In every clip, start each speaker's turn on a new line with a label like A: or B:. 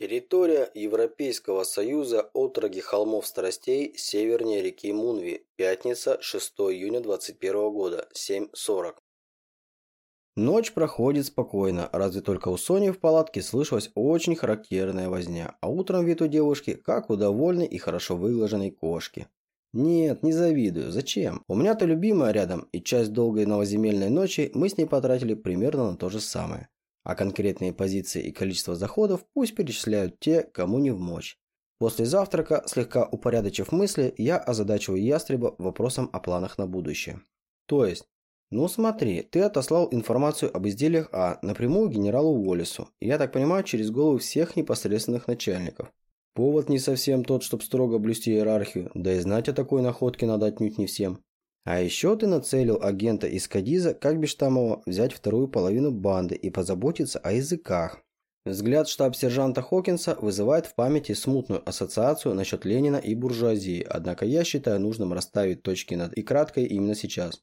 A: Территория Европейского Союза отроги холмов Страстей севернее реки Мунви. Пятница, 6 июня 21 года, 7.40. Ночь проходит спокойно, разве только у Сони в палатке слышалась очень характерная возня, а утром вид у девушки как у довольной и хорошо выглаженной кошки. Нет, не завидую. Зачем? У меня-то любимая рядом, и часть долгой новоземельной ночи мы с ней потратили примерно на то же самое. А конкретные позиции и количество заходов пусть перечисляют те, кому не вмочь. После завтрака, слегка упорядочив мысли, я озадачиваю ястреба вопросом о планах на будущее. То есть, ну смотри, ты отослал информацию об изделиях А напрямую генералу Уоллесу, я так понимаю, через голову всех непосредственных начальников. Повод не совсем тот, чтобы строго блюсти иерархию, да и знать о такой находке надо отнюдь не всем. А еще ты нацелил агента из Кадиза, как Бештамова, взять вторую половину банды и позаботиться о языках. Взгляд штаб-сержанта Хокинса вызывает в памяти смутную ассоциацию насчет Ленина и буржуазии, однако я считаю нужным расставить точки над и краткой именно сейчас.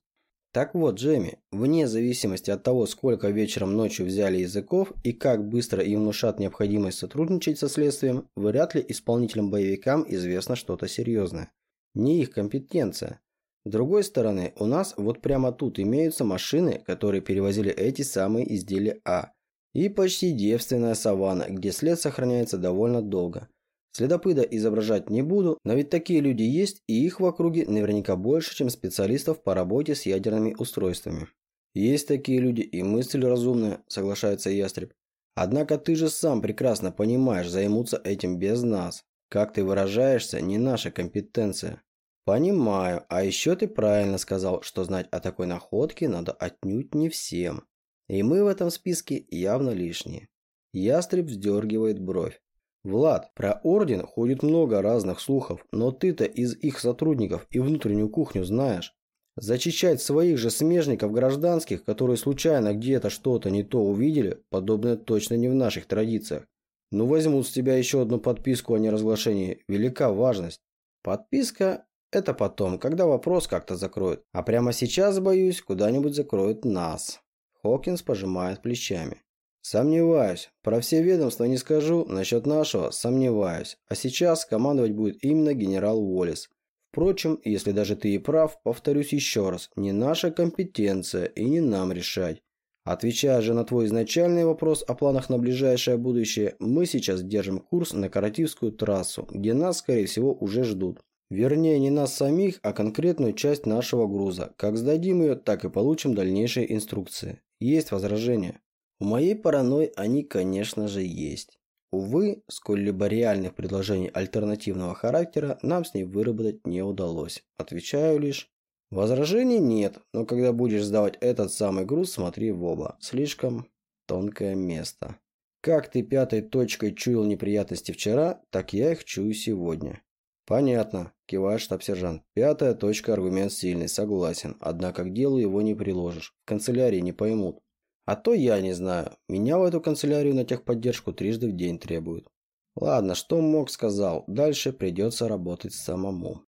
A: Так вот, Джемми, вне зависимости от того, сколько вечером ночью взяли языков и как быстро им внушат необходимость сотрудничать со следствием, вряд ли исполнителям-боевикам известно что-то серьезное. Не их компетенция. С другой стороны, у нас вот прямо тут имеются машины, которые перевозили эти самые изделия А. И почти девственная саванна, где след сохраняется довольно долго. Следопыта изображать не буду, но ведь такие люди есть, и их в округе наверняка больше, чем специалистов по работе с ядерными устройствами. Есть такие люди, и мысль разумная, соглашается Ястреб. Однако ты же сам прекрасно понимаешь, займутся этим без нас. Как ты выражаешься, не наша компетенция. Понимаю, а еще ты правильно сказал, что знать о такой находке надо отнюдь не всем. И мы в этом списке явно лишние. Ястреб вздергивает бровь. Влад, про Орден ходит много разных слухов, но ты-то из их сотрудников и внутреннюю кухню знаешь. Зачищать своих же смежников гражданских, которые случайно где-то что-то не то увидели, подобное точно не в наших традициях. Ну возьмут с тебя еще одну подписку о неразглашении, велика важность. Подписка это потом, когда вопрос как-то закроют. А прямо сейчас, боюсь, куда-нибудь закроют нас. Хокинс пожимает плечами. Сомневаюсь. Про все ведомства не скажу, насчет нашего сомневаюсь. А сейчас командовать будет именно генерал Уоллес. Впрочем, если даже ты и прав, повторюсь еще раз, не наша компетенция и не нам решать. Отвечая же на твой изначальный вопрос о планах на ближайшее будущее, мы сейчас держим курс на Каративскую трассу, где нас, скорее всего, уже ждут. Вернее, не нас самих, а конкретную часть нашего груза. Как сдадим ее, так и получим дальнейшие инструкции. Есть возражения? У моей паранойи они, конечно же, есть. Увы, сколь-либо реальных предложений альтернативного характера нам с ней выработать не удалось. Отвечаю лишь, возражений нет, но когда будешь сдавать этот самый груз, смотри в оба. Слишком тонкое место. Как ты пятой точкой чуял неприятности вчера, так я их чую сегодня. Понятно, кивает штаб-сержант. Пятая точка аргумент сильный, согласен. Однако к делу его не приложишь. В канцелярии не поймут. А то я не знаю. Меня в эту канцелярию на техподдержку трижды в день требуют. Ладно, что мог сказал. Дальше придется работать самому.